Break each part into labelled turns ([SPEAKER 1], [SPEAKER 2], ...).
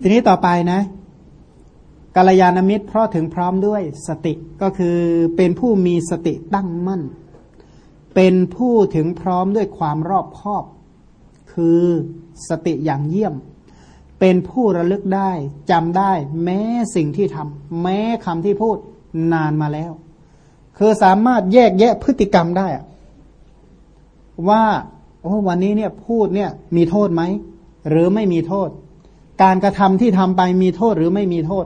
[SPEAKER 1] ทีนี้ต่อไปนะกาลยานมิตรเพราะถึงพร้อมด้วยสติก็คือเป็นผู้มีสติตั้งมั่น เป็นผู้ถึงพร้อมด้วยความรอบคอบ คือสติอย่างเยี่ยม เป็นผู้ระลึกได้จำได้แม้สิ่งที่ทำแม้คำที่พูดนานมาแล้ว คือสามารถแยกแยะพฤติกรรมได้อะว่าโอ้วันนี้เนี่ยพูดเนี่ยมีโทษไหม หรือไม่มีโทษ การกระทำที่ทำไปมีโทษหรือไม่มีโทษ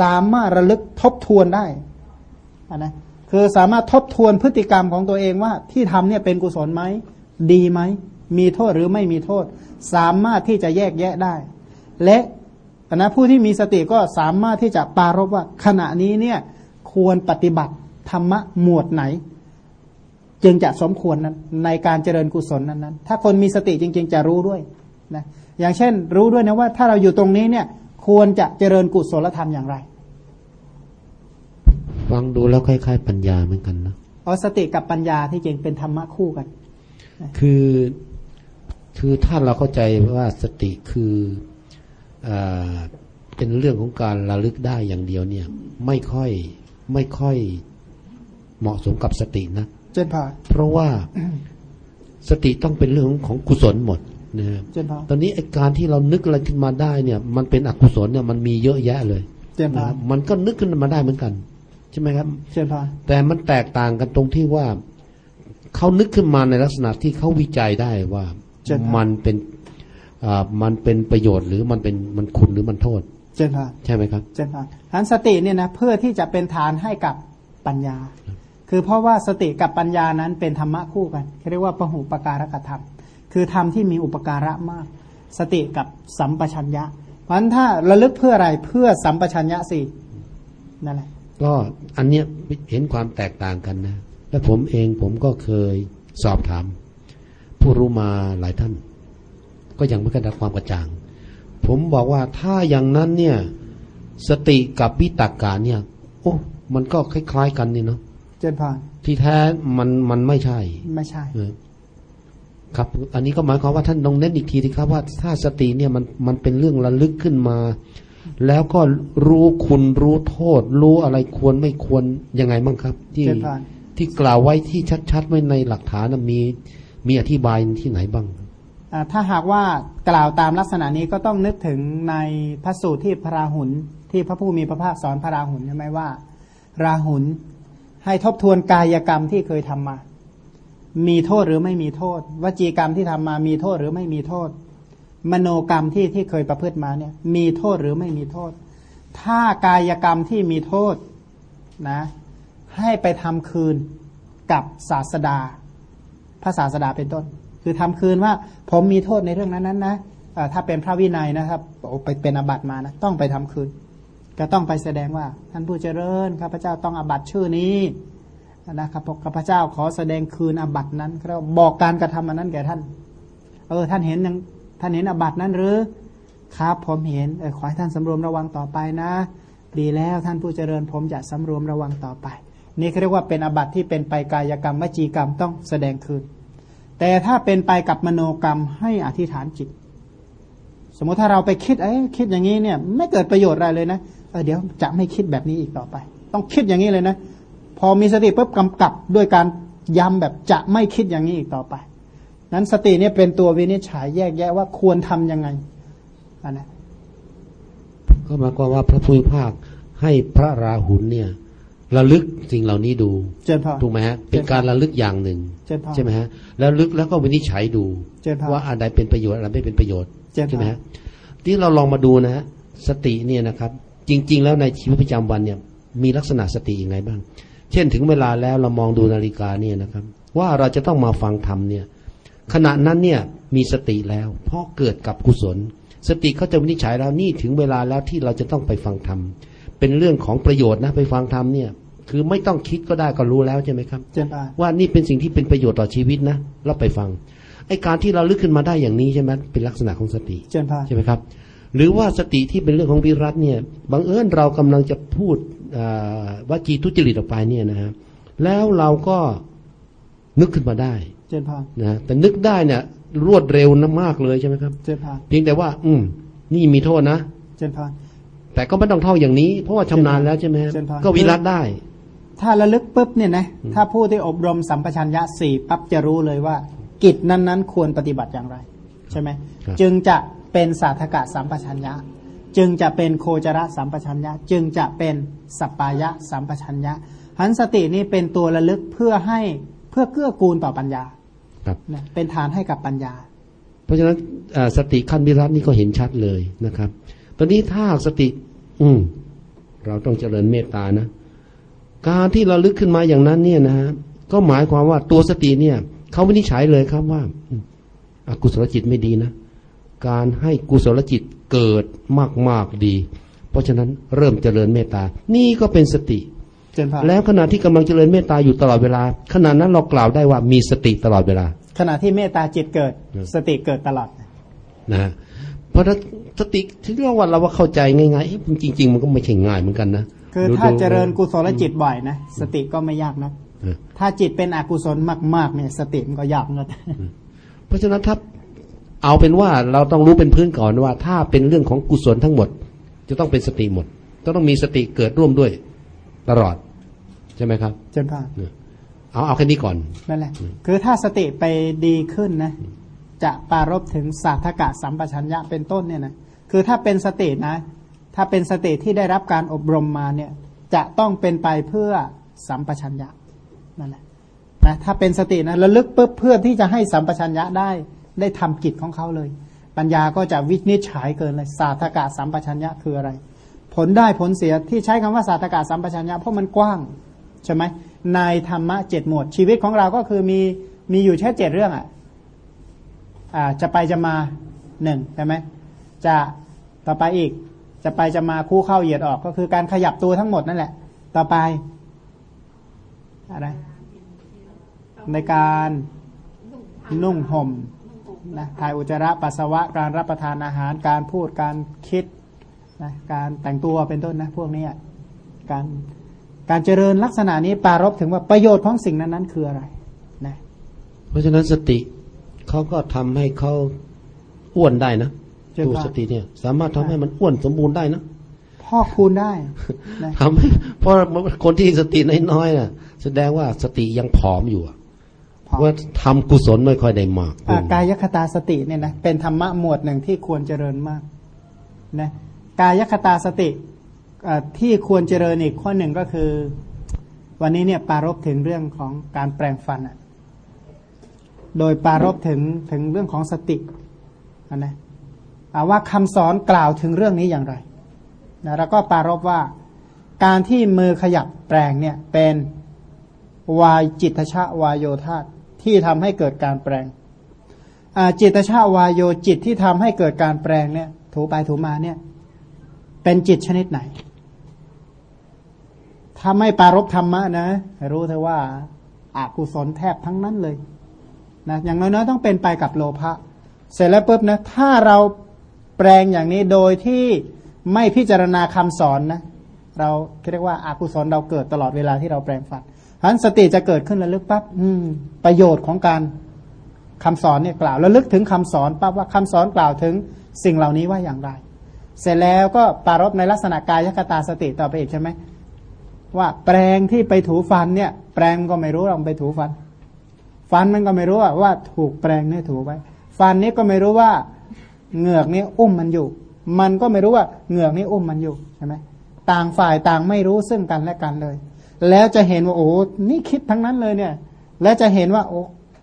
[SPEAKER 1] สามารถระลึกทบทวนได้นะคือสามารถทบทวนพฤติกรรมของตัวเองว่าที่ทำเนี่ยเป็นกุศลไหมดีไหมมีโทษหรือไม่มีโทษ สามารถที่จะแยกแยะได้ และนะผู้ที่มีสติก็สามารถที่จะปารบว่าขณะนี้เนี่ยควรปฏิบัติธรรมะหมวดไหน จึงจะสมควรนั้นในการเจริญกุศลนั้นนั้นถ้าคนมีสติจริง ๆ จะรู้ด้วยนะ อย่างเช่น รู้ด้วยนะว่าถ้าเราอยู่ตรงนี้เนี่ย ควรจะเจริญกุศลธรรมอย่างไร
[SPEAKER 2] ฟังดูแล้วคล้ายๆปัญญาเหมือนกันนะ
[SPEAKER 1] อ๋อสติกับปัญญาที่จริงเป็นธรรมะคู่กัน
[SPEAKER 2] คือคือถ้าเราเข้าใจว่าสติคืออเป็นเรื่องของการระลึกได้อย่างเดียวเนี่ย ไม่ค่อยไม่ค่อยเหมาะสมกับสตินะ
[SPEAKER 1] เจนพา
[SPEAKER 2] เพราะว่าสติต้องเป็นเรื่องของกุศลหมด นะเจนพาตอนนี้ไอการที่เรานึกอะไรขึ้นมาได้เนี่ย มันเป็นอกุศลเนี่ยมันมีเยอะแยะเลย
[SPEAKER 1] เจนพา
[SPEAKER 2] มันก็นึกขึ้นมาได้เหมือนกัน ใช่ไหมครับ
[SPEAKER 1] เจนพา
[SPEAKER 2] แต่มันแตกต่างกันตรงที่ว่าเขานึกขึ้นมาในลักษณะที่เขาวิจัยได้ว่ามันเป็นมันเป็นประโยชน์หรือมันเป็นมันคุณหรือมันโทษ
[SPEAKER 1] เจนพา
[SPEAKER 2] ใช่ไหมครับ
[SPEAKER 1] เจนพาทันสติเนี่ยนะเพื่อที่จะเป็นฐานให้กับปัญญา คือเพราะว่าสติกับปัญญานั้นเป็นธรรมะคู่กันเรียกว่าปหุปการกธรรม คือธรรมที่มีอุปการะมาก สติกับสัมปชัญญะเพราะฉะนั้นถ้าระลึกเพื่ออะไรเพื่อสัมปชัญญะสินั่นแหละ
[SPEAKER 2] ก็อันเนี้ยเห็นความแตกต่างกันนะ และผมเองผมก็เคยสอบถาม ผู้รู้มาหลายท่าน ก็ยังไม่กระดับความกระจ่าง ผมบอกว่าถ้าอย่างนั้นเนี่ย สติกับวิตากกาเนี่ย โอ้ มันก็คล้าย ๆ กันนี่เนาะ
[SPEAKER 1] เจนพาน
[SPEAKER 2] ที่แท้มันมันไม่ใช่
[SPEAKER 1] ไม่ใช่
[SPEAKER 2] ครับ อันนี้ก็หมายความว่าท่านต้องเน้นอีกทีนะครับว่าถ้าสติเนี่ยมันมันเป็นเรื่องระลึกขึ้นมา แล้วก็รู้คุณรู้โทษ รู้อะไรควรไม่ควรยังไงบ้างครับ ที่ที่กล่าวไว้ที่ชัดๆไว้ในหลักฐานมีมีอธิบายที่ไหนบ้าง
[SPEAKER 1] ถ้าหากว่ากล่าวตามลักษณะนี้ก็ต้องนึกถึงในพระสูตรที่พระราหุลที่พระผู้มีพระภาคสอนพระราหุลใช่ไหมว่า ราหุลให้ทบทวนกายกรรมที่เคยทำมา มีโทษหรือไม่มีโทษ วจีกรรมที่ทำมามีโทษหรือไม่มีโทษ มโนกรรมที่ที่เคยประพฤติมาเนี่ย มีโทษหรือไม่มีโทษ ถ้ากายกรรมที่มีโทษนะ ให้ไปทำคืนกับศาสดาพระศาสดาเป็นต้น คือทำคืนว่า ผมมีโทษในเรื่องนั้นนั้นนะถ้าเป็นพระวินัยนะครับไปเป็นอบัตมานะต้องไปทำคืน ก็ต้องไปแสดงว่าท่านผู้เจริญข้าพเจ้าต้องอบัตชื่อนี้ นะครับข้าพเจ้าขอแสดงคืนอบัตนั้นเราบอกการกระทำอันนั้นแก่ท่าน เออ ท่านเห็นยังท่านเห็นอบัตนั้นหรือครับผมเห็นเออขอให้ท่านสำรวมระวังต่อไปนะ ดีแล้วท่านผู้เจริญผมจะสำรวมระวังต่อไป นี่เขาเรียกว่าเป็นอบัตที่เป็นไปกายกรรมวจีกรรมต้องแสดงคืน แต่ถ้าเป็นไปกับมโนกรรมให้อธิษฐานจิต สมมติถ้าเราไปคิดเอ้คิดอย่างนี้เนี่ย ไม่เกิดประโยชน์อะไรเลยนะเดี๋ยวจะไม่คิดแบบนี้อีกต่อไป ต้องคิดอย่างนี้เลยนะ พอมีสติปุ๊บกำกับด้วยการย้ำแบบจะไม่คิดอย่างนี้อีกต่อไป นั้นสติเนี่ยเป็นตัววินิจฉัยแยกแยะว่าควรทํำยังไงอันนั้น
[SPEAKER 2] ก็หมายความว่าพระพุทธภาคให้พระราหุลเนี่ยระลึกสิ่งเหล่านี้ดูถูกไหมฮะเป็นการระลึกอย่างหนึ่งใช่ไหมฮะแล้วลึกแล้วก็วินิจฉัยดู ว่าอะไรเป็นประโยชน์อะไรไม่เป็นประโยชน์ใช่ไหมฮะที่เราลองมาดูนะฮะสติเนี่ยนะครับ จริง ๆ แล้วในชีวิตประจำวันเนี่ยมีลักษณะสติอย่างไรบ้าง เช่นถึงเวลาแล้วเรามองดูนาฬิกาเนี่ยนะครับ ว่าเราจะต้องมาฟังธรรมเนี่ยขณะนั้นเนี่ยมีสติแล้ว เพราะเกิดกับกุศล สติเขาจะวินิจฉัยแล้วนี่ถึงเวลาแล้วที่เราจะต้องไปฟังธรรมเป็นเรื่องของประโยชน์นะไปฟังธรรมเนี่ยคือไม่ต้องคิดก็ได้ก็รู้แล้วใช่ไหมครับว่านี่เป็นสิ่งที่เป็นประโยชน์ต่อชีวิตนะเราไปฟังไอการที่เราลึกขึ้นมาได้อย่างนี้ใช่ไหมเป็นลักษณะของสติใช่ไหมครับ หรือว่าสติที่เป็นเรื่องของวิรัตเนี่ยบังเอิญเรากำลังจะพูด ว่าจีทุจริตออกไปเนี่ยนะฮะแล้วเราก็นึกขึ้นมาได้
[SPEAKER 1] เจนพา
[SPEAKER 2] นะแต่นึกได้เนี่ย รวดเร็วนะมากเลยใช่ไหมครับ
[SPEAKER 1] เจนพา
[SPEAKER 2] เพียงแต่ว่า อืม นี่มีโทษนะ
[SPEAKER 1] เจนพร
[SPEAKER 2] แต่ก็ไม่ต้องเท่าอย่างนี้ เพราะว่าชำนาญแล้วใช่ไหมก็วิรัตได้
[SPEAKER 1] ถ้าระลึกปุ๊บเนี่ยนะถ้าผู้ที่อบรมสัมปชัญญะสี่ปั๊บจะรู้เลยว่า กิจนั้นๆ ควรปฏิบัติอย่างไร ใช่ไหมจึงจะเป็นสาธกะสัมปชัญญะ จึงจะเป็นโคจรสัมปชัญญะ จึงจะเป็นสัปปายะสัมปชัญญะหันสตินี่เป็นตัวระลึกเพื่อให้เพื่อเกื้อกูลต่อปัญญาครับเป็นฐานให้กับปัญญา
[SPEAKER 2] เพราะฉะนั้นสติขั้นวิรัตนี่ก็เห็นชัดเลยนะครับ ตอนนี้ถ้าสติ อืมเราต้องเจริญเมตตานะการที่เราลึกขึ้นมาอย่างนั้นเนี่ยนะฮะก็หมายความว่าตัวสติเนี่ยเขาไม่นิจฉัยเลยครับว่าอากุศลจิตไม่ดีนะ การให้กุศลจิตเกิดมาก ๆ ดี เพราะฉะนั้นเริ่มเจริญเมตตา นี่ก็เป็นสติ แล้วขณะที่กำลังเจริญเมตตาอยู่ตลอดเวลา ขณะนั้นเรากล่าวได้ว่ามีสติตลอดเวลา
[SPEAKER 1] ขณะที่เมตตาจิตเกิด สติเกิดตลอด
[SPEAKER 2] นะเพราะสติที่เรียกว่าเราว่าเข้าใจง่ายๆจริง ๆ มันก็ไม่ใช่ง่ายเหมือนกันนะ
[SPEAKER 1] คือถ้าเจริญกุศลจิตบ่อยนะสติก็ไม่ยากนะถ้าจิตเป็นอกุศลมากๆเนี่ยสติมันก็ยากนะ
[SPEAKER 2] เพราะฉะนั้นถ้า เอาเป็นว่าเราต้องรู้เป็นพื้นก่อนว่า ถ้าเป็นเรื่องของกุศลทั้งหมด จะต้องเป็นสติหมดต้องมีสติเกิดร่วมด้วย ตลอด ใช่ไหมครับ
[SPEAKER 1] เจนพา
[SPEAKER 2] เอาเอาแค่นี้ก่อน
[SPEAKER 1] นั่นแหละ คือถ้าสติไปดีขึ้นนะ จะปารบถึงสาธกะสัมปชัญญะเป็นต้นเนี่ยนะคือถ้าเป็นสตินะ ถ้าเป็นสติที่ได้รับการอบรมมาเนี่ย จะต้องเป็นไปเพื่อสัมปชัญญะนั่นแหละนะถ้าเป็นสตินะระลึกปุ๊บเพื่อที่จะให้สัมปชัญญะได้ ได้ทำกิจของเขาเลย ปัญญาก็จะวินิจฉัยเกินเลยสาธกะสัมปชัญญะคืออะไร ผลได้ผลเสียที่ใช้คำว่าสาธกะสัมปชัญญะเพราะมันกว้างใช่ไหมในธรรมะเจ็ดหมวดชีวิตของเราก็คือมีมีอยู่แค่เจ็ดเรื่องอะอ่าจะไปจะมาหนึ่งใช่ไหมจะต่อไปอีกจะไปจะมาคู่เข้าเหยียดออกก็คือการขยับตัวทั้งหมดนั่นแหละ ต่อไปอะไรในการนุ่งห่ม นะถ่ายอุจจาระปัสสาวะการรับประทานอาหารการพูดการคิดนะการแต่งตัวเป็นต้นนะพวกนี้การการเจริญลักษณะนี้ปารบถึงว่าประโยชน์ของสิ่งนั้นนั้นคืออะไรนะ
[SPEAKER 2] เพราะฉะนั้นสติเขาก็ทำให้เขาอ้วนได้นะตัวสติเนี่ย สามารถทำให้มันอ้วนสมบูรณ์ได้นะ
[SPEAKER 1] พ่อคูณได้
[SPEAKER 2] ทำให้เพราะคนที่สติน้อยๆน่ะ แสดงว่าสติยังผอมอยู่ ว่าทำกุศลไม่ค่อยได้มาก
[SPEAKER 1] กายคตาสติเนี่ยนะเป็นธรรมะหมวดหนึ่งที่ควรเจริญมากนะกายคตาสติที่ควรเจริญอีกข้อหนึ่งก็คือ วันนี้เนี่ยปารบถึงเรื่องของการแปลงฟันอะโดยปารบถึงถึงเรื่องของสตินะว่าคำสอนกล่าวถึงเรื่องนี้อย่างไรนะแล้วก็ปารบว่าการที่มือขยับแปลงเนี่ยเป็นวายจิตชะวายโยธา ที่ทำให้เกิดการแปลงจิตชะวายโยจิตที่ทำให้เกิดการแปลงเนี่ย ถูไปถูมาเนี่ย เป็นจิตชนิดไหน ถ้าไม่ปารบธรรมะนะ รู้เถอะว่าอากุศลแทบทั้งนั้นเลยนะอย่างน้อยๆต้องเป็นไปกับโลภะเสร็จแล้วปุ๊บนะ ถ้าเราแปลงอย่างนี้โดยที่ไม่พิจารณาคำสอนนะ เราเรียกว่าอากุศลเราเกิดตลอดเวลาที่เราแปลงฝัน พันสติจะเกิดขึ้นระลึกปั๊บประโยชน์ของการคำสอนเนี่ยกล่าวระลึกถึงคำสอนปั๊บว่าคำสอนกล่าวถึงสิ่งเหล่านี้ว่าอย่างไร เสร็จแล้วก็ปารบในลักษณะกายคตาสติต่อไปอีกใช่ไหมว่าแปลงที่ไปถูฟันเนี่ย แปลงก็ไม่รู้เราไปถูฟัน ฟันมันก็ไม่รู้ว่าถูกแปลงเนี่ยถูไว้ ฟันนี้ก็ไม่รู้ว่าเหงือกนี้อุ้มมันอยู่ มันก็ไม่รู้ว่าเหงือกนี้อุ้มมันอยู่ใช่ไหมต่างฝ่ายต่างไม่รู้ซึ่งกันและกันเลย แล้วจะเห็นว่าโอ้นี่คิดทั้งนั้นเลยเนี่ย และจะเห็นว่าโอ้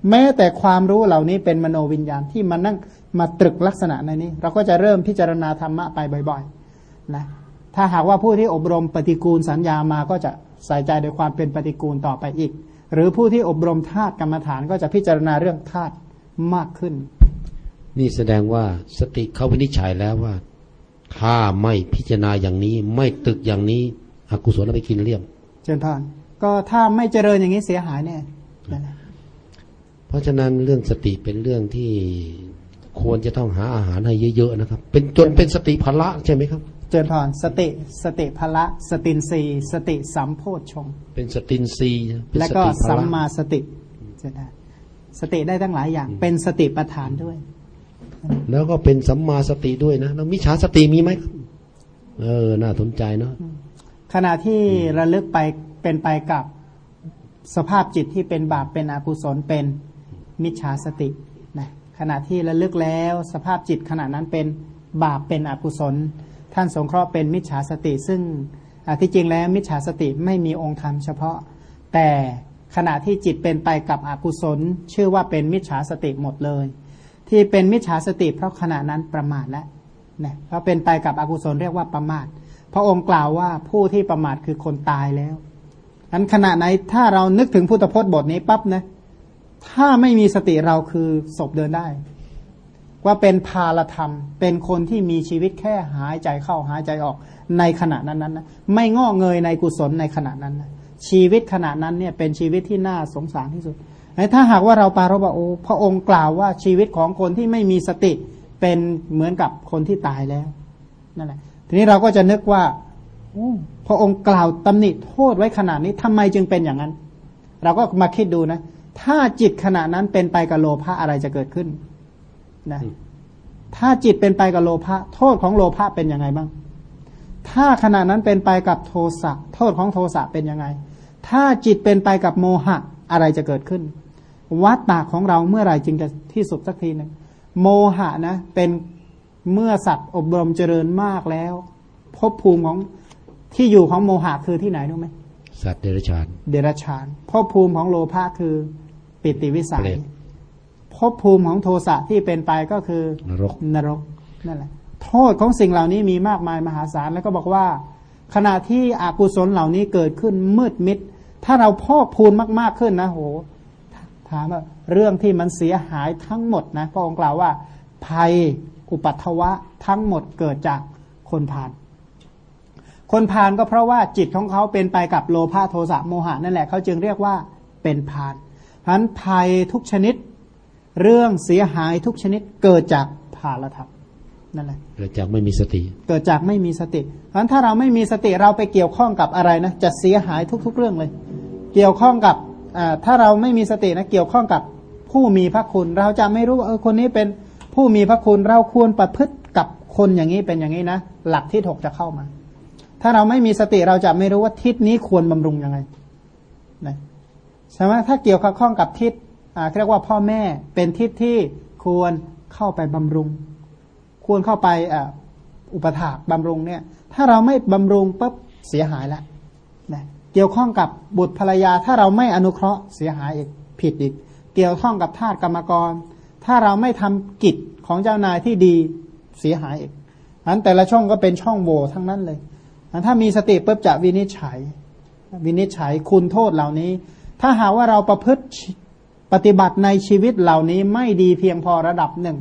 [SPEAKER 1] แม้แต่ความรู้เหล่านี้เป็นมโนวิญญาณที่มันนั่งมาตรึกลักษณะในนี้ เราก็จะเริ่มพิจารณาธรรมะไปบ่อยๆนะถ้าหากว่าผู้ที่อบรมปฏิกูลสัญญามาก็จะใส่ใจในความเป็นปฏิกูลต่อไปอีก หรือผู้ที่อบรมธาตุกรรมฐานก็จะพิจารณาเรื่องธาตุมากขึ้น
[SPEAKER 2] นี่แสดงว่าสติเขาวินิจฉัยแล้วว่า ถ้าไม่พิจารณาอย่างนี้ ไม่ตึกอย่างนี้อกุศลเราไปกินเรียบ
[SPEAKER 1] เจนพานก็ถ้าไม่เจริญอย่างนี้เสียหายเนี่ย
[SPEAKER 2] เพราะฉะนั้นเรื่องสติเป็นเรื่องที่ควรจะต้องหาอาหารให้เยอะๆนะครับ เป็นจนเป็นสติพละใช่ไหมครับ
[SPEAKER 1] เจริญพรสติสติพละ สตินรีสติสัมโพชง
[SPEAKER 2] เป็นสตินรี
[SPEAKER 1] และก็สัมมาสติเจริญสติได้ทั้งหลายอย่าง เป็นสติประธานด้วย
[SPEAKER 2] แล้วก็เป็นสัมมาสติด้วยนะแล้วมิจฉาสติมีไหมเออ น่าสนใจเนาะ
[SPEAKER 1] ขณะที่ระลึกไปเป็นไปกับสภาพจิตที่เป็นบาปเป็นอกุศลเป็นมิจฉาสตินะขณะที่ระลึกแล้วสภาพจิตขณะนั้นเป็นบาปเป็นอกุศล ท่านสงเคราะห์เป็นมิจฉาสติ ซึ่งที่จริงแล้วมิจฉาสติไม่มีองค์ธรรมเฉพาะ แต่ขณะที่จิตเป็นไปกับอกุศล ชื่อว่าเป็นมิจฉาสติหมดเลย ที่เป็นมิจฉาสติเพราะขณะนั้นประมาทแล้วนะเพราะเป็นไปกับอกุศลเรียกว่าประมาท พระองค์กล่าวว่าผู้ที่ประมาทคือคนตายแล้วอันขณะไหนถ้าเรานึกถึงพุทธพจน์บทนี้ปั๊บนะถ้าไม่มีสติเราคือศพเดินได้ ว่าเป็นพาลธรรม เป็นคนที่มีชีวิตแค่หายใจเข้าหายใจออกในขณะนั้นนั้นนะไม่งอเงยในกุศลในขณะนั้นนะชีวิตขณะนั้นเนี่ยเป็นชีวิตที่น่าสงสารที่สุดถ้าหากว่าเราปารบโอพระองค์กล่าวว่าชีวิตของคนที่ไม่มีสติเป็นเหมือนกับคนที่ตายแล้วนั่นแหละ ทีนี้เราก็จะนึกว่าพระองค์กล่าวตำหนิโทษไว้ขนาดนี้ทำไมจึงเป็นอย่างนั้น เราก็มาคิดดูนะ ถ้าจิตขณะนั้นเป็นไปกับโลภะอะไรจะเกิดขึ้นนะถ้าจิตเป็นไปกับโลภะโทษของโลภะเป็นยังไงบ้าง ถ้าขณะนั้นเป็นไปกับโทสะโทษของโทสะเป็นยังไง ถ้าจิตเป็นไปกับโมหะอะไรจะเกิดขึ้นวัตตาของเราเมื่อไหร่จึงจะที่สุดสักทีหนึ่งโมหะนะ เป็น เมื่อสัตว์อบรมเจริญมากแล้วภพภูมิของที่อยู่ของโมหะคือที่ไหนรู้ไหม
[SPEAKER 2] สัตว์เดรัจฉาน
[SPEAKER 1] เดรัจฉานภพภูมิของโลภะคือปิติวิสัยภพภูมิของโทสะที่เป็นไปก็คือ
[SPEAKER 2] นรก
[SPEAKER 1] นรกนั่นแหละ โทษของสิ่งเหล่านี้มีมากมายมหาศาลแล้วก็บอกว่า ขณะที่อกุศลเหล่านี้เกิดขึ้นมืดมิด ถ้าเราพอกพูนมาก ๆขึ้นนะโหถามว่าเรื่องที่มันเสียหายทั้งหมดนะพระองค์กล่าวว่าภัย อุปัตวะทั้งหมดเกิดจากคนผ่านคนพาลก็เพราะว่าจิตของเขาเป็นไปกับโลภะโทสะโมหะนั่นแหละเขาจึงเรียกว่าเป็นพาลฉะนั้นภัยทุกชนิด เรื่องเสียหายทุกชนิดเกิดจากภาลธรรมนั่นแหละ
[SPEAKER 2] เกิดจากไม่มีสติ
[SPEAKER 1] เกิดจากไม่มีสติเพราะฉะนั้นถ้าเราไม่มีสติเราไปเกี่ยวข้องกับอะไรนะจะเสียหายทุก ๆ เรื่องเลย เกี่ยวข้องกับถ้าเราไม่มีสตินะเกี่ยวข้องกับผู้มีพระคุณ เราจะไม่รู้ว่าเออคนนี้เป็น ผู้มีพระคุณเราควรประพฤติกับคนอย่างนี้เป็นอย่างนี้นะ หลักที่ถกจะเข้ามา ถ้าเราไม่มีสติเราจะไม่รู้ว่าทิศนี้ควรบำรุงยังไงนะใช่ไหมถ้าเกี่ยวข้องกับทิศเรียกว่าพ่อแม่เป็นทิศที่ควรเข้าไปบำรุง ควรเข้าไปอุปถากบำรุงเนี่ย ถ้าเราไม่บำรุงปุ๊บเสียหายแล้วนะเกี่ยวข้องกับบุตรภรรยา ถ้าเราไม่อนุเคราะห์เสียหายอีกผิดอีก เกี่ยวข้องกับทาสกรรมกร ถ้าเราไม่ทำกิจของเจ้านายที่ดีเสียหายอีกอันแต่ละช่องก็เป็นช่องโหว่ทั้งนั้นเลยถ้ามีสติปุ๊บจะวินิจฉัย วินิจฉัยคุณโทษเหล่านี้ ถ้าหาว่าเราประพฤติปฏิบัติในชีวิตเหล่านี้ไม่ดีเพียงพอระดับหนึ่ง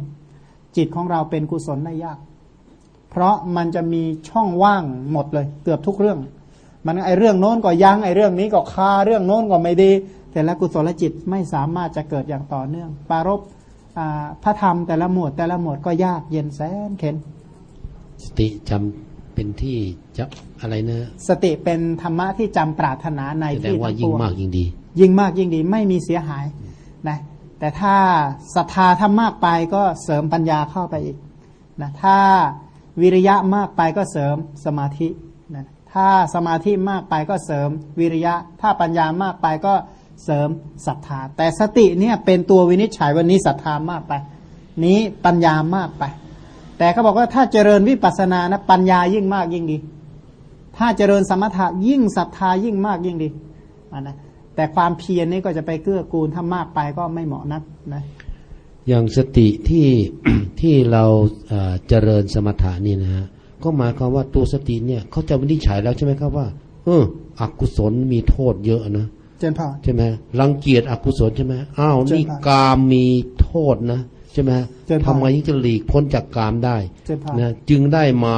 [SPEAKER 1] จิตของเราเป็นกุศลได้ยาก เพราะมันจะมีช่องว่างหมดเลย เกือบทุกเรื่อง มันไอเรื่องโน้นก็ยังไอเรื่องนี้ก็คาเรื่องโน้นก็ไม่ดี แต่ละกุศลจิตไม่สามารถจะเกิดอย่างต่อเนื่อง ปารบ พระธรรมแต่ละหมวดแต่ละหมวดก็ยากเย็นแสนเข็น
[SPEAKER 2] สติจำเป็นที่จะอะไรเนะ
[SPEAKER 1] สติเป็นธรรมะที่จำปรารถนาในที่
[SPEAKER 2] ว่ายิ่งมากยิ่งดี
[SPEAKER 1] ยิ่งมากยิ่งดีไม่มีเสียหายนะแต่ถ้าศรัทธาถ้ามากไปก็เสริมปัญญาเข้าไปอีกนะถ้าวิริยะมากไปก็เสริมสมาธินะถ้าสมาธิมากไปก็เสริมวิริยะ ถ้าปัญญามากไปก็เเสริมศรัทธา แต่สติเนี่ยเป็นตัววินิจฉัยวันนี้ศรัทธามากไป นี้ปัญญามากไป แต่เขาบอกว่าถ้าเจริญวิปัสสนานะปัญญายิ่งมากยิ่งดี ถ้าเจริญสมถะยิ่งศรัทธายิ่งมากยิ่งดีนะแต่ความเพียรนี่ก็จะไปเกื้อกูลถ้ามากไปก็ไม่เหมาะนักนะ
[SPEAKER 2] อย่างสติที่ที่เราเจริญสมถะนี่นะฮะก็หมายความว่าตัวสติเนี่ยเขาจะวินิจฉัยแล้วใช่ไหมครับว่า เอออกุศลมีโทษเยอะนะ
[SPEAKER 1] จนพอ
[SPEAKER 2] ใช่ไหมรังเกียจอกุศลใช่ไหมอ้าวนี่กามมีโทษนะใช่ไหมทำไงยิ่งจะหลีกพ้นจากกามได้นะจึงได้มา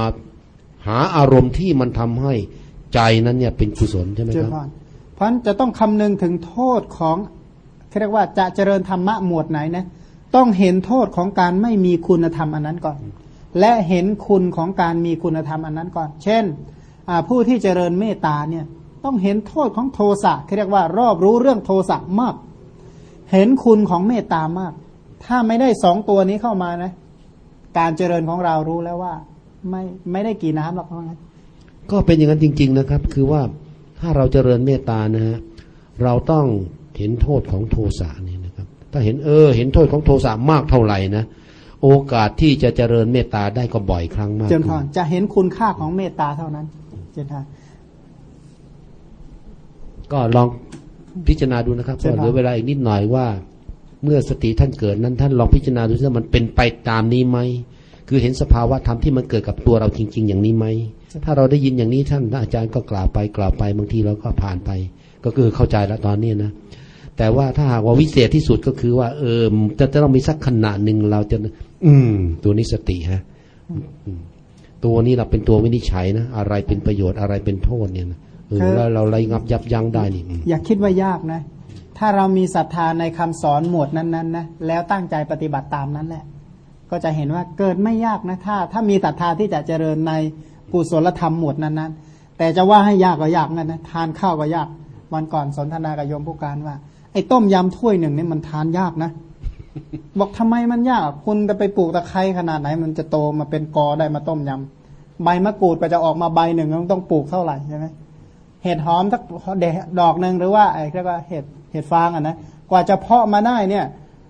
[SPEAKER 2] หาอารมณ์ที่มันทำให้ใจนั้นเนี่ยเป็นกุศลใช่ไหมครับ
[SPEAKER 1] เพราะจะต้องคำนึงถึงโทษของเรียกว่าจะเจริญธรรมะหมวดไหนนะต้องเห็นโทษของการไม่มีคุณธรรมอันนั้นก่อน และเห็นคุณของการมีคุณธรรมอันนั้นก่อน เช่นผู้ที่เจริญเมตตาเนี่ย ต้องเห็นโทษของโทสะเรียกว่ารอบรู้เรื่องโทสะมาก เห็นคุณของเมตตามาก ถ้าไม่ได้สองตัวนี้เข้ามานะ การเจริญของเรารู้แล้วว่า ไม่ไม่ได้กี่น้ำหรอกเพราะงั้น
[SPEAKER 2] ก็เป็นอย่างนั้นจริง ๆนะครับ คือว่าถ้าเราจเจริญเมตตานะฮะเราต้องเห็นโทษของโทสะนี่นะครับ ถ้าเห็นเออ เห็นโทษของโทสะมากเท่าไหร่นะโอกาสที่จะเจริญเมตตาได้ก็บ่อยครั้งมาก
[SPEAKER 1] เจนพรจะเห็นคุณค่าของเมตตาเท่านั้นเจนพร
[SPEAKER 2] ก็ลองพิจารณาดูนะครับเหลือเวลาอีกนิดหน่อยว่า เมื่อสติท่านเกิดนั้นท่านลองพิจารณาดูว่ามันเป็นไปตามนี้ไหมคือเห็นสภาวะธรรมที่มันเกิดกับตัวเราจริง ๆ อย่างนี้ไหมถ้าเราได้ยินอย่างนี้ท่านอาจารย์ก็กล่าวไปกล่าวไปบางทีเราก็ผ่านไป ก็คือเข้าใจแล้วตอนนี้นะแต่ว่าถ้าหากว่าวิเศษที่สุดก็คือว่า เออจะต้องมีสักขณะหนึ่งเราจะ อืม ตัวนี้สติฮะตัวนี้เราเป็นตัววินิจฉัยนะอะไรเป็นประโยชน์อะไรเป็นโทษเนี่ยนะ เออแล้วเราระงับยับยั้งได้นี่
[SPEAKER 1] อย่าคิดว่ายากนะ ถ้าเรามีศรัทธาในคำสอนหมวดนั้นๆนะแล้วตั้งใจปฏิบัติตามนั้นแหละ ก็จะเห็นว่าเกิดไม่ยากนะถ้า ถ้ามีศรัทธาที่จะเจริญในกุศลธรรมหมวดนั้นๆ แต่จะว่าให้ยากก็ยากนั่นนะทานข้าวก็ยากวันก่อนสนทนากับโยมผู้การว่า ไอ้ต้มยำถ้วยหนึ่งนี่มันทานยากนะบอกทำไมมันยาก คุณจะไปปลูกตะไคร้ขนาดไหน มันจะโตมาเป็นกอได้มาต้มยำใบมะกรูดไปจะออกมาใบหนึ่งต้องปลูกเท่าไหร่ใช่ไหม เห็ดหอมสักดอกหนึ่งหรือว่าไอ้เรียกว่าเห็ดเห็ดฟางอะนะกว่าจะเพาะมาได้เนี่ย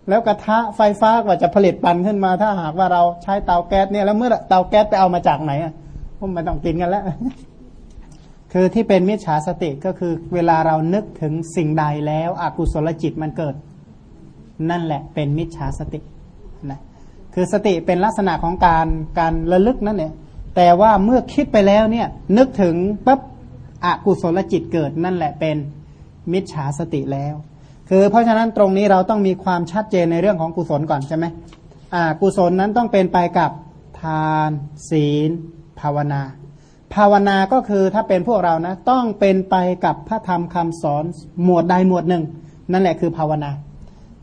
[SPEAKER 1] แล้วกระทะไฟฟ้ากว่าจะผลิตปันขึ้นมา ถ้าหากว่าเราใช้เตาแก๊สเนี่ยแล้วเมื่อเตาแก๊สไปเอามาจากไหนอะพวกมันต้องกินกันแล้ว คือที่เป็นมิจฉาสติก็คือเวลาเรานึกถึงสิ่งใดแล้วอกุศลจิตมันเกิด นั่นแหละเป็นมิจฉาสตินะคือสติเป็นลักษณะของการการระลึกนั่นเนี่ยแต่ว่าเมื่อคิดไปแล้วเนี่ย นึกถึงปั๊บ อกุศลจิตเกิดนั่นแหละเป็นมิจฉาสติแล้ว คือเพราะฉะนั้นตรงนี้เราต้องมีความชัดเจนในเรื่องของกุศลก่อนใช่ไหมอกุศลนั้นต้องเป็นไปกับทาน ศีล ภาวนา ภาวนาก็คือถ้าเป็นพวกเรานะต้องเป็นไปกับพระธรรมคำสอนหมวดใดหมวดหนึ่ง นั่นแหละคือภาวนา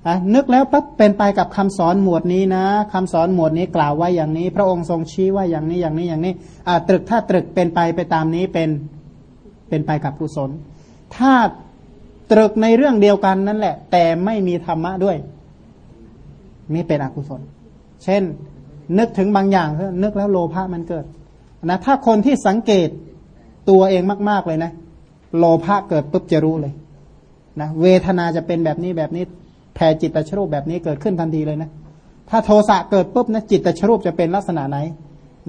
[SPEAKER 1] อะนึกแล้วปั๊บเป็นไปกับคำสอนหมวดนี้นะคำสอนหมวดนี้กล่าวไว้อย่างนี้ พระองค์ทรงชี้ว่าอย่างนี้อย่างนี้อย่างนี้อ่าตรึกถ้าตรึกเป็นไปไปตามนี้เป็น เป็นไปกับกุศล ถ้าตรึกในเรื่องเดียวกันนั่นแหละ แต่ไม่มีธรรมะด้วยนี่เป็นอกุศล เช่น นึกถึงบางอย่างนึกแล้วโลภะมันเกิดนะถ้าคนที่สังเกตตัวเองมาก ๆเลยนะ โลภะเกิดปุ๊บจะรู้เลยนะเวทนาจะเป็นแบบนี้แบบนี้แผ่จิตตชรูปแบบนี้เกิดขึ้นทันทีเลยนะ ถ้าโทสะเกิดปุ๊บนะจิตตชรูปจะเป็นลักษณะไหน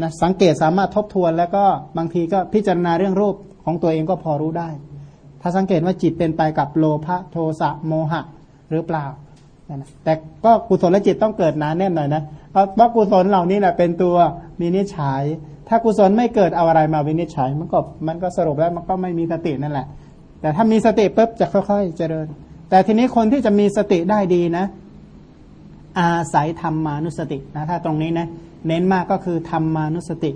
[SPEAKER 1] นะสังเกตสามารถทบทวนแล้วก็บางทีก็พิจารณาเรื่องรูป ของตัวเองก็พอรู้ได้ ถ้าสังเกตว่าจิตเป็นไปกับโลภะโทสะโมหะหรือเปล่าแต่ก็กุศลจิตต้องเกิดนานแน่นหน่อยนะเพราะกุศลเหล่านี้แหละเป็นตัวมีนิฉัย ถ้ากุศลไม่เกิดเอาอะไรมาวินิจฉัย มันก็มันก็สรุปแล้วมันก็ไม่มีสตินั่นแหละ แต่ถ้ามีสติปุ๊บจะค่อยๆ เจริญ แต่ทีนี้คนที่จะมีสติได้ดีนะ อาศัยธรรมานุสตินะถ้าตรงนี้นะเน้นมากก็คือธรรมานุสติ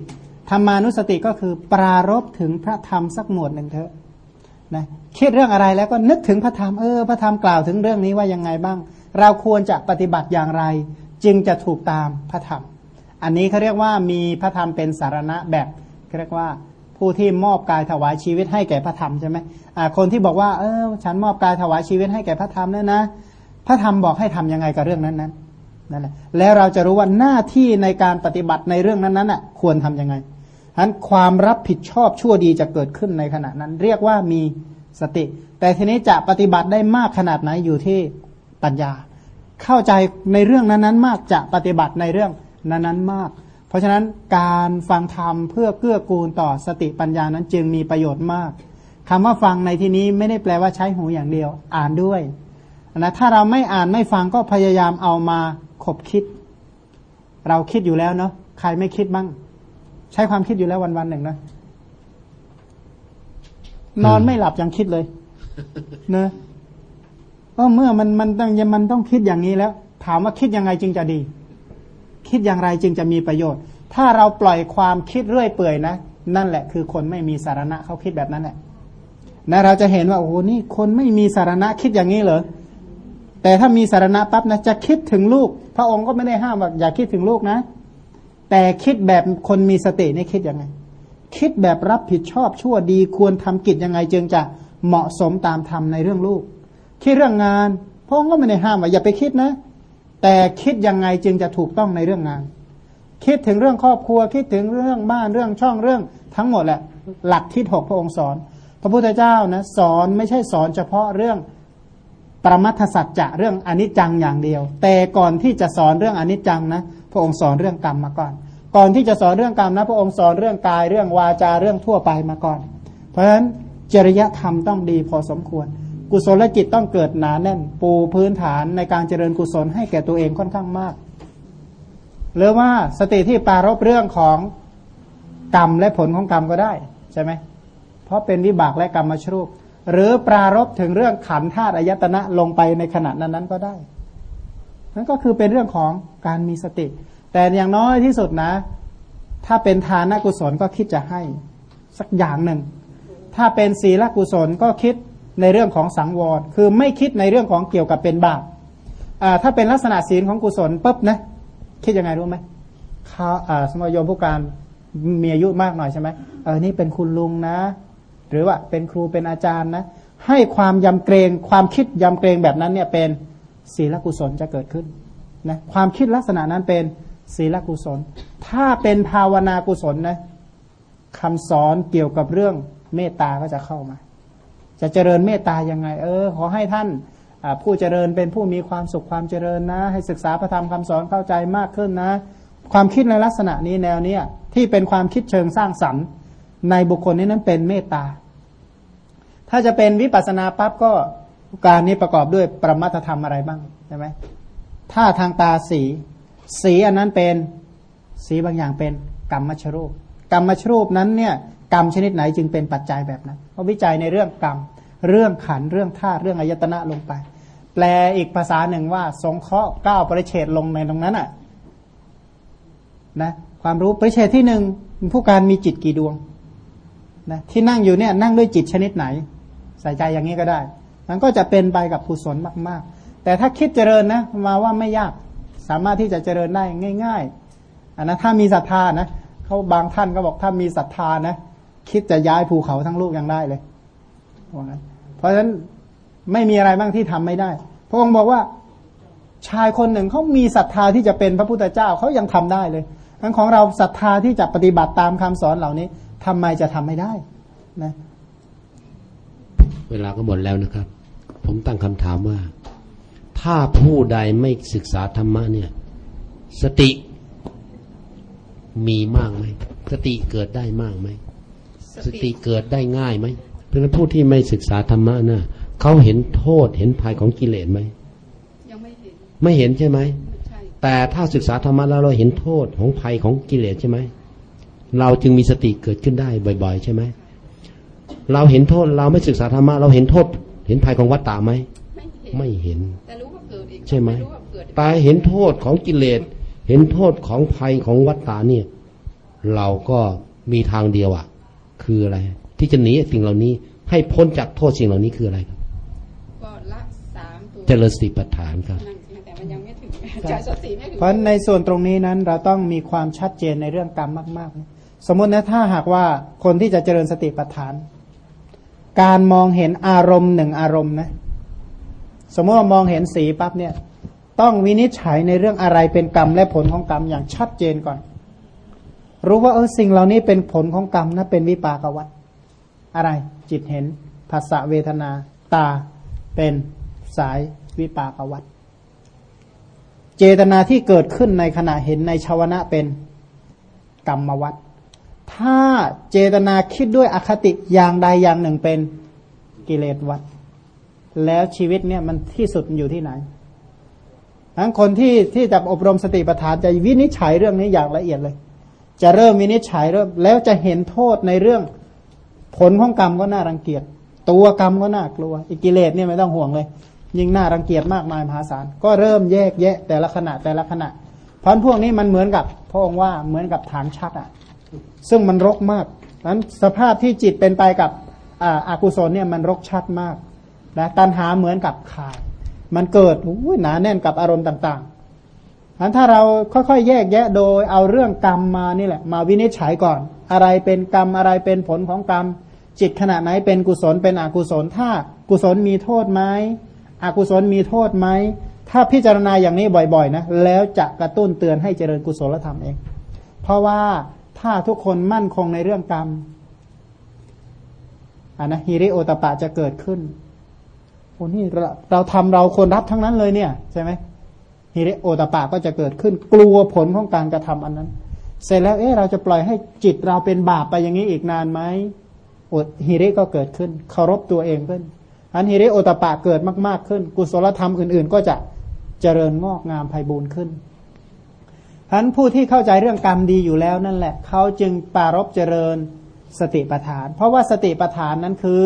[SPEAKER 1] ธรรมานุสติก็คือปรารบถึงพระธรรมสักหมวดหนึ่งเถอะนะคิดเรื่องอะไรแล้วก็นึกถึงพระธรรมเออพระธรรมกล่าวถึงเรื่องนี้ว่ายังไงบ้าง เราควรจะปฏิบัติอย่างไร จึงจะถูกตามพระธรรม อันนี้เขาเรียกว่ามีพระธรรมเป็นสารณะแบบเรียกว่าผู้ที่มอบกายถวายชีวิตให้แก่พระธรรมใช่ไหมคนที่บอกว่าเออฉันมอบกายถวายชีวิตให้แก่พระธรรมเนี่ยนะพระธรรมบอกให้ทํำยังไงกับเรื่องนั้นนั้นนั่นแหละแล้วเราจะรู้ว่าหน้าที่ในการปฏิบัติในเรื่องนั้นนั้นอะควรทํำยังไง ฉะนั้นความรับผิดชอบชั่วดีจะเกิดขึ้นในขณะนั้น เรียกว่ามีสติ แต่ทีนี้จะปฏิบัติได้มากขนาดไหนอยู่ที่ปัญญา เข้าใจในเรื่องนั้นๆ มากจะปฏิบัติในเรื่องนั้นนั้นมาก เพราะฉะนั้นการฟังธรรมเพื่อเกื้อกูลต่อสติปัญญานั้นจึงมีประโยชน์มากคำว่าฟังในที่นี้ไม่ได้แปลว่าใช้หูอย่างเดียว อ่านด้วยนะถ้าเราไม่อ่านไม่ฟังก็พยายามเอามาขบคิด เราคิดอยู่แล้วเนาะใครไม่คิดบ้าง ใช้ความคิดอยู่แล้ววันวันหนึ่งนะนอนไม่หลับยังคิดเลยเนอะก็เมื่อมันมันต้องมันต้องคิดอย่างนี้แล้ว ถามว่าคิดยังไงจึงจะดี คิดอย่างไรจึงจะมีประโยชน์ ถ้าเราปล่อยความคิดเรื่อยเปื่อยนะนั่นแหละ คือคนไม่มีสารณะเขาคิดแบบนั้นแหละนะเราจะเห็นว่าโอ้โหนี่คนไม่มีสารณะคิดอย่างนี้เหรอแต่ถ้ามีสารณะปั๊บนะจะคิดถึงลูก พระองค์ก็ไม่ได้ห้ามว่าอย่าคิดถึงลูกนะ แต่คิดแบบคนมีสตินี่คิดยังไง คิดแบบรับผิดชอบชั่วดีควรทำกิจยังไง จึงจะเหมาะสมตามธรรมในเรื่องลูก คิดเรื่องงานพระอก็ไม่ได้ห้ามว่าอย่าไปคิดนะ แต่คิดยังไงจึงจะถูกต้องในเรื่องงาน คิดถึงเรื่องครอบครัว คิดถึงเรื่องบ้านเรื่องช่องเรื่อง ทั้งหมดแหละ หลักที่หกพระองค์สอน พระพุทธเจ้านะสอนไม่ใช่สอนเฉพาะเรื่องปรมัทสัจจะเรื่องอนิจจังอย่างเดียว แต่ก่อนที่จะสอนเรื่องอนิจจังนะ ระองค์สอนเรื่องกรรมมาก่อน ก่อนที่จะสอนเรื่องกรรมนะ พระองค์สอนเรื่องกายเรื่องวาจาเรื่องทั่วไปมาก่อน เพราะฉะนั้นจริยธรรมต้องดีพอสมควร กุศลจิตต้องเกิดหนาแน่น ปูพื้นฐานในการเจริญกุศลให้แก่ตัวเองค่อนข้างมากหรือว่าสติที่ปารบเรื่องของกรรมและผลของกรรมก็ได้ใช่ไหมเพราะเป็นวิบากและกรรมมาชรูป หรือปรารบถึงเรื่องขันธาตุอายตนะลงไปในขณะนั้นนั้นก็ได้ นั่นก็คือเป็นเรื่องของการมีสติ แต่อย่างน้อยที่สุดนะ ถ้าเป็นทานกุศลก็คิดจะให้สักอย่างหนึ่ง ถ้าเป็นศีลกุศลก็คิดในเรื่องของสังวร คือไม่คิดในเรื่องของเกี่ยวกับเป็นบาปถ้าเป็นลักษณะศีลของกุศลปุ๊บนะคิดยังไงรู้ไหมเขาสมยมผู้การมีอายุมากหน่อยใช่ไหมเออนี่เป็นคุณลุงนะ หรือว่าเป็นครูเป็นอาจารย์นะ ให้ความยำเกรงความคิดยำเกรงแบบนั้นเนี่ยเป็น ศีลกุศลจะเกิดขึ้นนะความคิดลักษณะนั้นเป็นศีลกุศล ถ้าเป็นภาวนากุศลนะคำสอนเกี่ยวกับเรื่องเมตตาก็จะเข้ามา จะเจริญเมตตายังไง เออ ขอให้ท่านผู้เจริญเป็นผู้มีความสุขความเจริญนะ ให้ศึกษาพระธรรมคำสอนเข้าใจมากขึ้นนะ ความคิดในลักษณะนี้แนวเนี้ยที่เป็นความคิดเชิงสร้างสรรค์ ในบุคคลนี้นั้นเป็นเมตตา ถ้าจะเป็นวิปัสนาปั๊บก็ การนี้ประกอบด้วยประมัตธรรมอะไรบ้างใช่ไหมถ้าทางตาสี สีอันนั้นเป็นสีบางอย่างเป็นกรรมมชรูป กรรมมชรูปนั้นเนี่ยกรรมชนิดไหนจึงเป็นปัจจัยแบบนั้นเพราะวิจัยในเรื่องกรรม เรื่องขันเรื่องธาตุเรื่องอายตนะลงไป แปลอีกภาษาหนึ่งว่า สงเคราะห์ก้าวปริเฉดลงในตรงนั้นอะนะความรู้ปริเฉดที่หนึ่งผู้การมีจิตกี่ดวงนะที่นั่งอยู่เนี่ยนั่งด้วยจิตชนิดไหน ใส่ใจอย่างนี้ก็ได้ มันก็จะเป็นไปกับกุศลมาก ๆ แต่ถ้าคิดเจริญนะมาว่าไม่ยากสามารถที่จะเจริญได้ง่าย ๆอันนะถ้ามีศรัทธานะเขาบางท่านก็บอกถ้ามีศรัทธานะคิดจะย้ายภูเขาทั้งลูกยังได้เลยเพราะฉะนั้นไม่มีอะไรบ้างที่ทำไม่ได้ พระองค์บอกว่าชายคนหนึ่งเขามีศรัทธาที่จะเป็นพระพุทธเจ้าเขายังทำได้เลยทั้งของเราศรัทธาที่จะปฏิบัติตามคำสอนเหล่านี้ทำไมจะทำไม่ได้นะ
[SPEAKER 2] เวลาก็หมดแล้วนะครับ ผมตั้งคำถามว่า ถ้าผู้ใดไม่ศึกษาธรรมะเนี่ย สติมีมากไหมสติเกิดได้มากไหมสติเกิดได้ง่ายไหมเพราะฉะนั้นผู้ที่ไม่ศึกษาธรรมะนะ่ะเขาเห็นโทษเห็นภัยของกิเลสไหมยังไม่เห็นไม่เห็นใช่ไหมใช่แต่ถ้าศึกษาธรรมะแล้วเราเห็นโทษของภัยของกิเลสใช่ไหมเราจึงมีสติเกิดขึ้นได้บ่อย ๆ ใช่ไหมเราเห็นโทษเราไม่ศึกษาธรรมะเราเห็นโทษ เห็นภัยของวัฏฏะไหมไม่เห็นแต่รู้ว่าเกิดอีกใช่ไหมแต่เห็นโทษของกิเลสเห็นโทษของภัยของวัฏฏะเนี่ย เราก็มีทางเดียวอะ คืออะไร ที่จะหนีสิ่งเหล่านี้ ให้พ้นจากโทษสิ่งเหล่านี้คืออะไรครับเจริญสติปัฏฐานครับ
[SPEAKER 1] เพราะในส่วนตรงนี้นั้นเราต้องมีความชัดเจนในเรื่องกรรมมากๆสมมตินะถ้าหากว่าคนที่จะเจริญสติปัฏฐาน การมองเห็นอารมณ์หนึ่งอารมณ์นะสมมติว่ามองเห็นสีปั๊บเนี่ย ต้องวินิจฉัยในเรื่องอะไรเป็นกรรมและผลของกรรมอย่างชัดเจนก่อน รู้ว่าเออสิ่งเหล่านี้เป็นผลของกรรมนะเป็นวิปากวัฏอะไร จิตเห็นภาษาเวทนา ตาเป็นสายวิปากวัฏเจตนาที่เกิดขึ้นในขณะเห็นในชาวนะเป็นกรรมวัฏ ถ้าเจตนาคิดด้วยอคติอย่างใดอย่างหนึ่งเป็นกิเลสวัฏแล้วชีวิตเนี่ยมันที่สุดอยู่ที่ไหนทั้งคนที่ที่จะอบรมสติปัฏฐานจะวินิจฉัยเรื่องนี้อย่างละเอียดเลย จะเริ่มวินิจฉัยเริ่มแล้วจะเห็นโทษในเรื่อง ผลของกรรมก็น่ารังเกียจ ตัวกรรมก็น่ากลัวอิกิเลสเนี่ยไม่ต้องห่วงเลย ยิ่งน่ารังเกียจมากมายมหาศาลก็เริ่มแยกแยะแต่ละขณะแต่ละขณะเพราะพวกนี้มันเหมือนกับพระองค์ว่าเหมือนกับฐานชักอะ ซึ่งมันรกมากนั้นสภาพที่จิตเป็นไปกับอากุศลเนี่ยมันรกชัดมากนะตัณหาเหมือนกับข่ายมันเกิดหนาแน่นกับอารมณ์ต่างๆนั้นถ้าเราค่อยๆ แยกแยะโดยเอาเรื่องกรรมมานี่แหละ มาวินิจฉัยก่อน อะไรเป็นกรรมอะไรเป็นผลของกรรม จิตขณะไหนเป็นกุศลเป็นอกุศล ถ้ากุศลมีโทษไหมอกุศลมีโทษไหมถ้าพิจารณาอย่างนี้บ่อยๆนะแล้วจะกระตุ้นเตือนให้เจริญกุศลธรรมเอง เพราะว่า ถ้าทุกคนมั่นคงในเรื่องกรรมอันนะฮิริโอตปะจะเกิดขึ้นโอ้นี่เราเราทำเราคนรับทั้งนั้นเลยเนี่ยใช่ไหมฮิริโอตปะก็จะเกิดขึ้น กลัวผลของการกระทำอันนั้น เสร็จแล้วเอ๊ะเราจะปล่อยให้จิตเราเป็นบาปไปอย่างนี้อีกนานไหมอดฮิริก็เกิดขึ้นเคารพตัวเองขึ้น อันฮิริโอตปะเกิดมาก ๆขึ้น กุศลธรรมอื่น ๆ ก็จะเจริญงอกงามไพบูรณ์ขึ้น ฉะนั้นผู้ที่เข้าใจเรื่องกรรมดีอยู่แล้วนั่นแหละ เขาจึงปารบเจริญสติปัฏฐาน เพราะว่าสติปัฏฐานนั้นคือ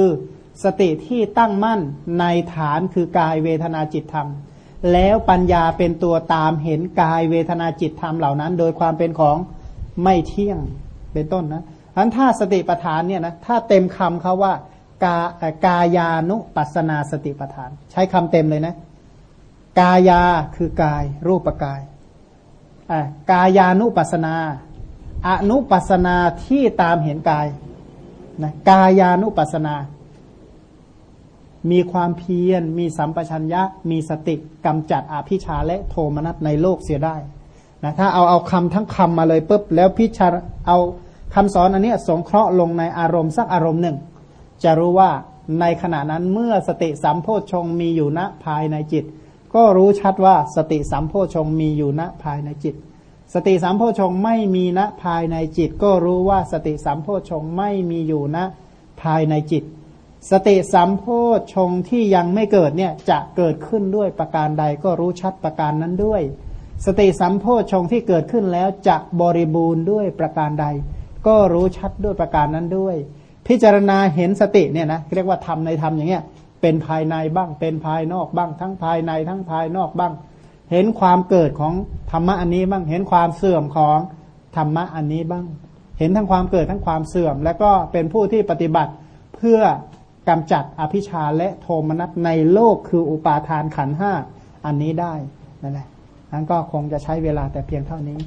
[SPEAKER 1] สติที่ตั้งมั่นในฐานคือกายเวทนาจิตธรรม แล้วปัญญาเป็นตัวตามเห็นกายเวทนาจิตธรรมเหล่านั้น โดยความเป็นของไม่เที่ยงเป็นต้นนะอันถ้าสติปัฏฐานเนี่ยนะถ้าเต็มคำเขาว่ากากายานุปัสนาสติปัฏฐาน ใช้คำเต็มเลยนะ กายาคือกาย รูปกาย กายานุปัสนาอนุปัสนาที่ตามเห็นกายนะกายานุปัสนา มีความเพียร มีสัมปชัญญะ มีสติกำจัดอภิชาและโทมนัสในโลกเสียได้นะถ้าเอาเอาคำทั้งคำมาเลยปุ๊บแล้วพิจารเอาคำสอนอันนี้สงเคราะห์ลงในอารมณ์สักอารมณ์หนึ่ง จะรู้ว่าในขณะนั้นเมื่อสติสัมโพชงมีอยู่ณภายในจิต ก็รู้ชัดว่าสติสัมโพชงมีอยู่ณภายในจิต สติสัมโพชงไม่มีณภายในจิต ก็รู้ว่าสติสัมโพชงไม่มีอยู่ณภายในจิต สติสัมโพชงที่ยังไม่เกิดเนี่ยจะเกิดขึ้นด้วยประการใดก็รู้ชัดประการนั้นด้วย สติสัมโพชงที่เกิดขึ้นแล้วจะบริบูรณ์ด้วยประการใด ก็รู้ชัดด้วยประการนั้นด้วย พิจารณาเห็นสติเนี่ยนะเรียกว่าทำในธรรมอย่างเงี้ย เป็นภายในบ้าง เป็นภายนอกบ้าง ทั้งภายในทั้งภายนอกบ้าง เห็นความเกิดของธรรมะอันนี้บ้าง เห็นความเสื่อมของธรรมะอันนี้บ้าง เห็นทั้งความเกิดทั้งความเสื่อม แล้วก็เป็นผู้ที่ปฏิบัติเพื่อกำจัดอภิชาและโทมนัสในโลกคืออุปาทานขันห้าอันนี้ได้นั่นแหละนั้นก็คงจะใช้เวลาแต่เพียงเท่านี้